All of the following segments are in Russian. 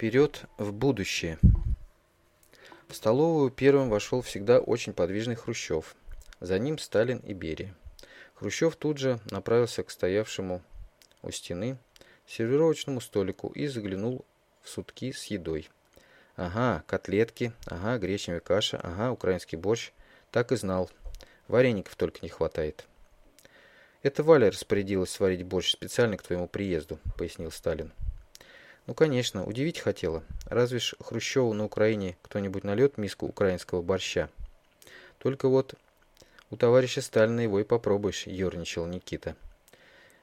Вперед в будущее. В столовую первым вошел всегда очень подвижный Хрущев. За ним Сталин и Берия. Хрущев тут же направился к стоявшему у стены сервировочному столику и заглянул в сутки с едой. Ага, котлетки, ага, гречневая каша, ага, украинский борщ. Так и знал. Вареников только не хватает. Это Валя распорядилась сварить борщ специально к твоему приезду, пояснил Сталин. Ну, конечно, удивить хотела. Разве ж Хрущеву на Украине кто-нибудь нальет миску украинского борща? Только вот у товарища Сталина его и попробуешь, ерничал Никита.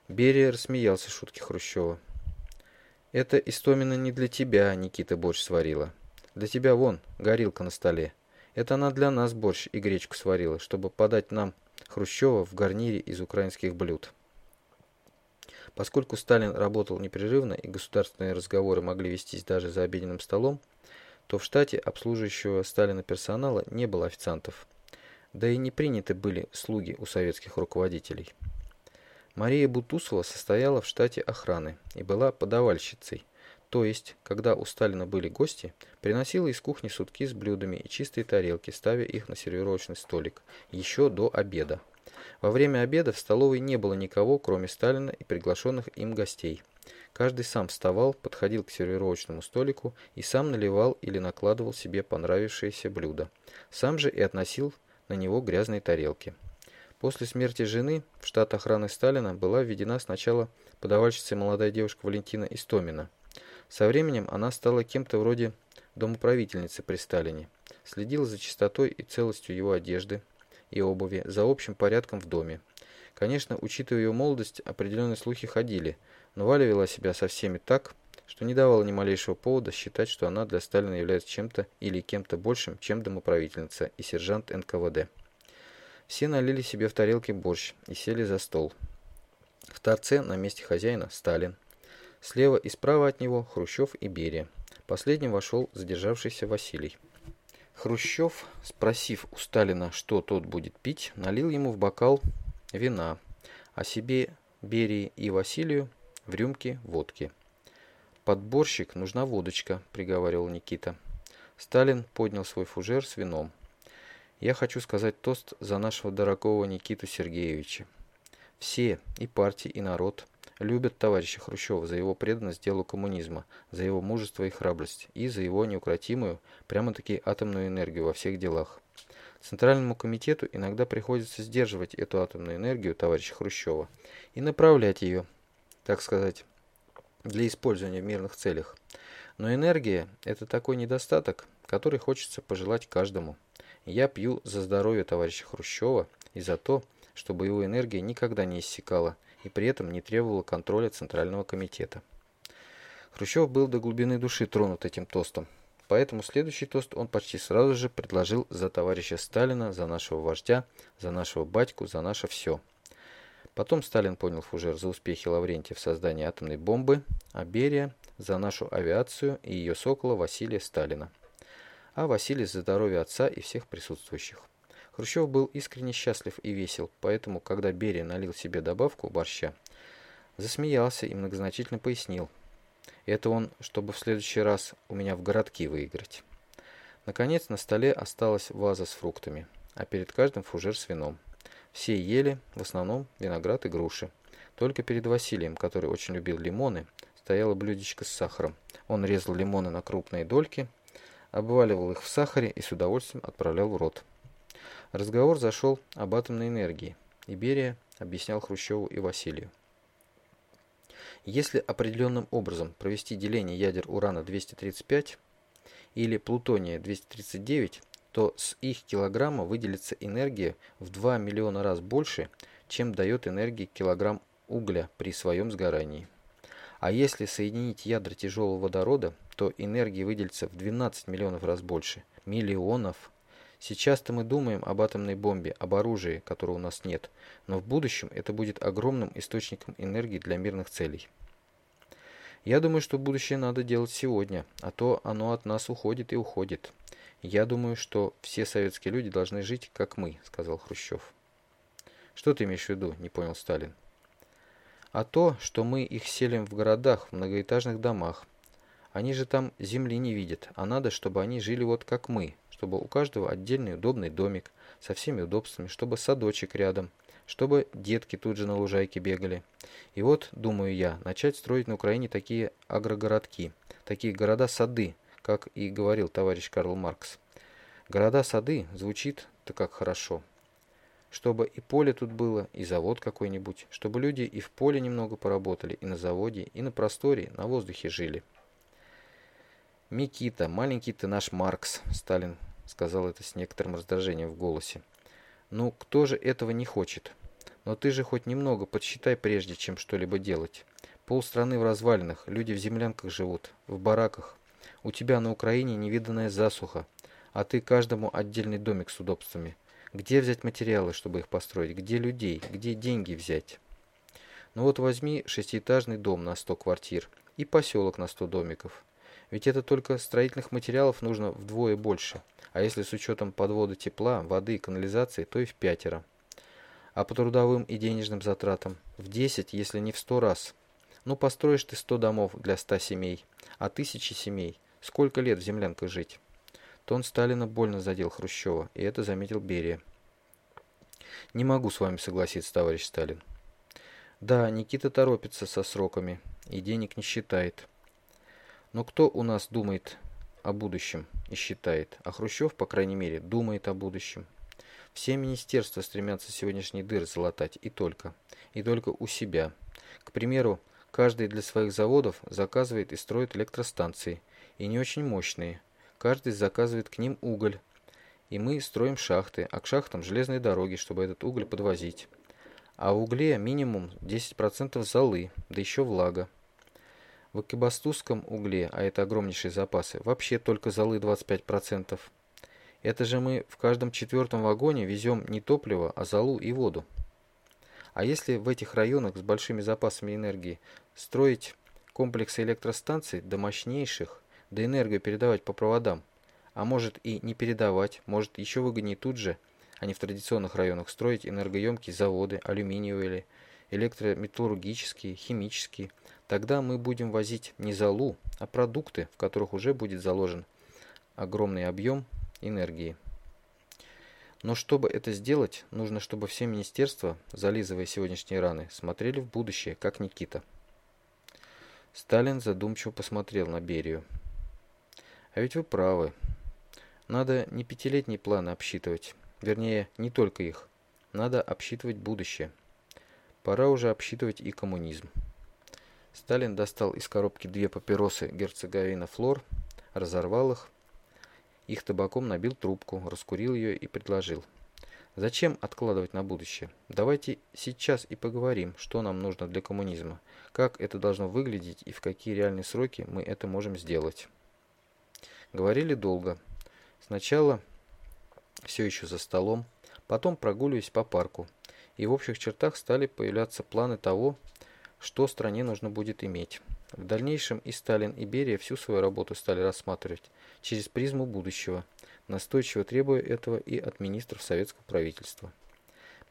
Берия рассмеялся шутки Хрущева. Это Истомина не для тебя, Никита, борщ сварила. Для тебя вон, горилка на столе. Это она для нас борщ и гречку сварила, чтобы подать нам Хрущева в гарнире из украинских блюд. Поскольку Сталин работал непрерывно и государственные разговоры могли вестись даже за обеденным столом, то в штате обслуживающего Сталина персонала не было официантов. Да и не приняты были слуги у советских руководителей. Мария Бутусова состояла в штате охраны и была подавальщицей, то есть, когда у Сталина были гости, приносила из кухни сутки с блюдами и чистые тарелки, ставя их на сервировочный столик, еще до обеда. Во время обеда в столовой не было никого, кроме Сталина и приглашенных им гостей. Каждый сам вставал, подходил к сервировочному столику и сам наливал или накладывал себе понравившееся блюдо. Сам же и относил на него грязные тарелки. После смерти жены в штат охраны Сталина была введена сначала подавальщицей молодая девушка Валентина Истомина. Со временем она стала кем-то вроде домоправительницы при Сталине, следила за чистотой и целостью его одежды, и обуви, за общим порядком в доме. Конечно, учитывая ее молодость, определенные слухи ходили, но Валя вела себя со всеми так, что не давала ни малейшего повода считать, что она для Сталина является чем-то или кем-то большим, чем домоправительница и сержант НКВД. Все налили себе в тарелки борщ и сели за стол. В торце на месте хозяина Сталин. Слева и справа от него Хрущев и Берия. Последним вошел задержавшийся Василий. Хрущев, спросив у Сталина, что тот будет пить, налил ему в бокал вина, а себе, Берии и Василию в рюмки водки. «Под борщик нужна водочка», — приговаривал Никита. Сталин поднял свой фужер с вином. «Я хочу сказать тост за нашего дорогого Никиту Сергеевича. Все, и партии, и народ, любят товарища Хрущева за его преданность делу коммунизма, за его мужество и храбрость, и за его неукротимую, прямо-таки атомную энергию во всех делах. Центральному комитету иногда приходится сдерживать эту атомную энергию товарища Хрущева и направлять ее, так сказать, для использования в мирных целях. Но энергия – это такой недостаток, который хочется пожелать каждому. Я пью за здоровье товарища Хрущева и за то, чтобы его энергия никогда не иссякала – и при этом не требовала контроля Центрального комитета. Хрущев был до глубины души тронут этим тостом, поэтому следующий тост он почти сразу же предложил за товарища Сталина, за нашего вождя, за нашего батьку, за наше все. Потом Сталин понял фужер за успехи Лаврентия в создании атомной бомбы, а Берия за нашу авиацию и ее сокола Василия Сталина. А Василий за здоровье отца и всех присутствующих. Хрущев был искренне счастлив и весел, поэтому, когда Берия налил себе добавку борща, засмеялся и многозначительно пояснил. Это он, чтобы в следующий раз у меня в городки выиграть. Наконец на столе осталась ваза с фруктами, а перед каждым фужер с вином. Все ели, в основном, виноград и груши. Только перед Василием, который очень любил лимоны, стояло блюдечко с сахаром. Он резал лимоны на крупные дольки, обваливал их в сахаре и с удовольствием отправлял в рот. Разговор зашел об атомной энергии. Иберия объяснял Хрущеву и Василию. Если определенным образом провести деление ядер урана-235 или плутония-239, то с их килограмма выделится энергия в 2 миллиона раз больше, чем дает энергии килограмм угля при своем сгорании. А если соединить ядра тяжелого водорода, то энергии выделится в 12 миллионов раз больше. Миллионов Сейчас-то мы думаем об атомной бомбе, об оружии, которого у нас нет, но в будущем это будет огромным источником энергии для мирных целей. Я думаю, что будущее надо делать сегодня, а то оно от нас уходит и уходит. Я думаю, что все советские люди должны жить, как мы, сказал Хрущев. Что ты имеешь в виду, не понял Сталин. А то, что мы их селим в городах, в многоэтажных домах, Они же там земли не видят, а надо, чтобы они жили вот как мы, чтобы у каждого отдельный удобный домик со всеми удобствами, чтобы садочек рядом, чтобы детки тут же на лужайке бегали. И вот, думаю я, начать строить на Украине такие агрогородки, такие города-сады, как и говорил товарищ Карл Маркс. Города-сады звучит-то как хорошо. Чтобы и поле тут было, и завод какой-нибудь, чтобы люди и в поле немного поработали, и на заводе, и на просторе, на воздухе жили. «Микита, маленький ты наш Маркс», — Сталин сказал это с некоторым раздражением в голосе. «Ну, кто же этого не хочет? Но ты же хоть немного подсчитай прежде, чем что-либо делать. Пол страны в развалинах, люди в землянках живут, в бараках. У тебя на Украине невиданная засуха, а ты каждому отдельный домик с удобствами. Где взять материалы, чтобы их построить? Где людей? Где деньги взять? Ну вот возьми шестиэтажный дом на сто квартир и поселок на сто домиков. Ведь это только строительных материалов нужно вдвое больше, а если с учетом подвода тепла, воды и канализации, то и в пятеро. А по трудовым и денежным затратам в 10, если не в 100 раз. Ну построишь ты 100 домов для 100 семей, а тысячи семей. Сколько лет в землянках жить? Тон Сталина больно задел Хрущева, и это заметил Берия. Не могу с вами согласиться, товарищ Сталин. Да, Никита торопится со сроками и денег не считает. Но кто у нас думает о будущем и считает? А Хрущев, по крайней мере, думает о будущем. Все министерства стремятся сегодняшний дыр залатать, и только. И только у себя. К примеру, каждый для своих заводов заказывает и строит электростанции, и не очень мощные. Каждый заказывает к ним уголь. И мы строим шахты, а к шахтам железные дороги, чтобы этот уголь подвозить. А в угле минимум 10% золы, да еще влага. В Акибастузском угле, а это огромнейшие запасы, вообще только золы 25%. Это же мы в каждом четвертом вагоне везем не топливо, а золу и воду. А если в этих районах с большими запасами энергии строить комплексы электростанций до мощнейших, да энергию передавать по проводам, а может и не передавать, может еще выгоднее тут же, а не в традиционных районах строить энергоемкие заводы, алюминиевые, электрометаллургические, химические, Тогда мы будем возить не золу, а продукты, в которых уже будет заложен огромный объем энергии. Но чтобы это сделать, нужно, чтобы все министерства, зализывая сегодняшние раны, смотрели в будущее, как Никита. Сталин задумчиво посмотрел на Берию. А ведь вы правы. Надо не пятилетние планы обсчитывать. Вернее, не только их. Надо обсчитывать будущее. Пора уже обсчитывать и коммунизм. Сталин достал из коробки две папиросы герцоговина Флор, разорвал их, их табаком набил трубку, раскурил ее и предложил. Зачем откладывать на будущее? Давайте сейчас и поговорим, что нам нужно для коммунизма, как это должно выглядеть и в какие реальные сроки мы это можем сделать. Говорили долго. Сначала все еще за столом, потом прогуливаясь по парку, и в общих чертах стали появляться планы того, что стране нужно будет иметь. В дальнейшем и Сталин, и Берия всю свою работу стали рассматривать через призму будущего, настойчиво требуя этого и от министров советского правительства.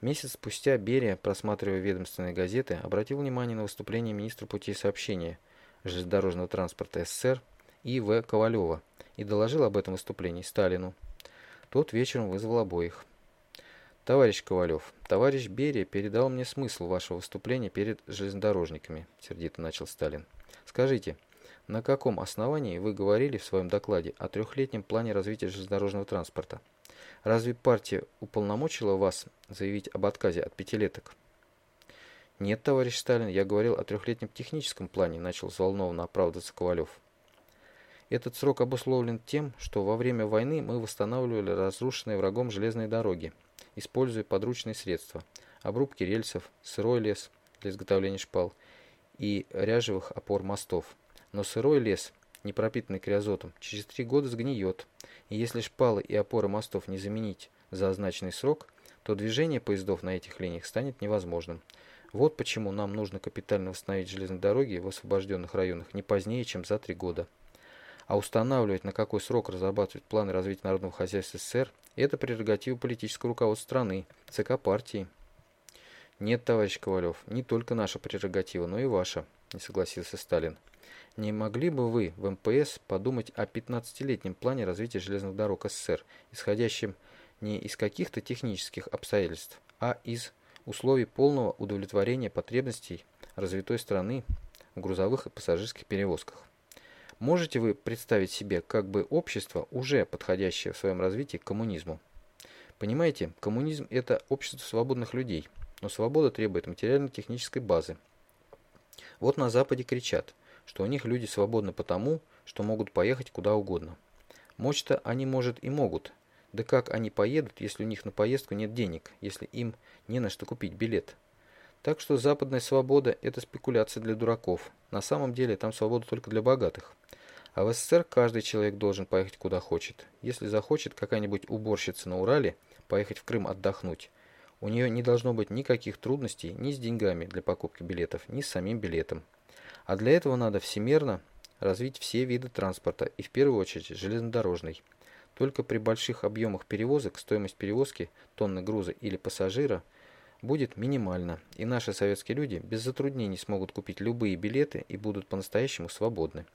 Месяц спустя Берия, просматривая ведомственные газеты, обратил внимание на выступление министра путей сообщения железнодорожного транспорта СССР И. В. Ковалева и доложил об этом выступлении Сталину. Тот вечером вызвал обоих. «Товарищ Ковалев, товарищ Берия передал мне смысл вашего выступления перед железнодорожниками», – сердито начал Сталин. «Скажите, на каком основании вы говорили в своем докладе о трехлетнем плане развития железнодорожного транспорта? Разве партия уполномочила вас заявить об отказе от пятилеток?» «Нет, товарищ Сталин, я говорил о трехлетнем техническом плане», – начал взволнованно оправдываться Ковалев. Этот срок обусловлен тем, что во время войны мы восстанавливали разрушенные врагом железные дороги – используя подручные средства – обрубки рельсов, сырой лес для изготовления шпал и ряжевых опор мостов. Но сырой лес, не пропитанный криозотом, через три года сгниет, и если шпалы и опоры мостов не заменить за означенный срок, то движение поездов на этих линиях станет невозможным. Вот почему нам нужно капитально восстановить железные дороги в освобожденных районах не позднее, чем за три года. А устанавливать, на какой срок разрабатывать планы развития народного хозяйства СССР, это прерогатива политического руководства страны, ЦК партии. Нет, товарищ Ковалев, не только наша прерогатива, но и ваша, не согласился Сталин. Не могли бы вы в МПС подумать о 15-летнем плане развития железных дорог СССР, исходящем не из каких-то технических обстоятельств, а из условий полного удовлетворения потребностей развитой страны в грузовых и пассажирских перевозках? Можете вы представить себе как бы общество, уже подходящее в своем развитии к коммунизму? Понимаете, коммунизм – это общество свободных людей, но свобода требует материально-технической базы. Вот на Западе кричат, что у них люди свободны потому, что могут поехать куда угодно. Мочь-то они, может, и могут. Да как они поедут, если у них на поездку нет денег, если им не на что купить билет? Так что западная свобода – это спекуляция для дураков. На самом деле там свобода только для богатых. А в СССР каждый человек должен поехать куда хочет. Если захочет какая-нибудь уборщица на Урале поехать в Крым отдохнуть, у нее не должно быть никаких трудностей ни с деньгами для покупки билетов, ни с самим билетом. А для этого надо всемерно развить все виды транспорта и в первую очередь железнодорожный. Только при больших объемах перевозок стоимость перевозки тонны груза или пассажира будет минимальна, и наши советские люди без затруднений смогут купить любые билеты и будут по-настоящему свободны.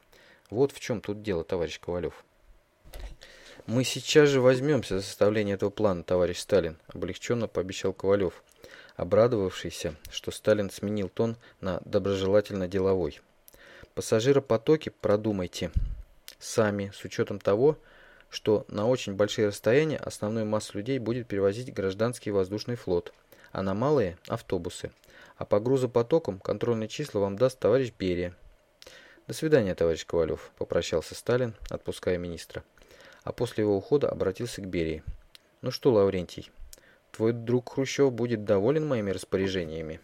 Вот в чем тут дело, товарищ Ковалев. Мы сейчас же возьмемся за составление этого плана, товарищ Сталин, облегченно пообещал Ковалев, обрадовавшийся, что Сталин сменил тон на доброжелательно-деловой. Пассажиропотоки продумайте сами, с учетом того, что на очень большие расстояния основную массу людей будет перевозить гражданский воздушный флот, а малые – автобусы. А по грузопотокам контрольные числа вам даст товарищ Берия. «До свидания, товарищ Ковалев», – попрощался Сталин, отпуская министра. А после его ухода обратился к Берии. «Ну что, Лаврентий, твой друг Хрущев будет доволен моими распоряжениями?»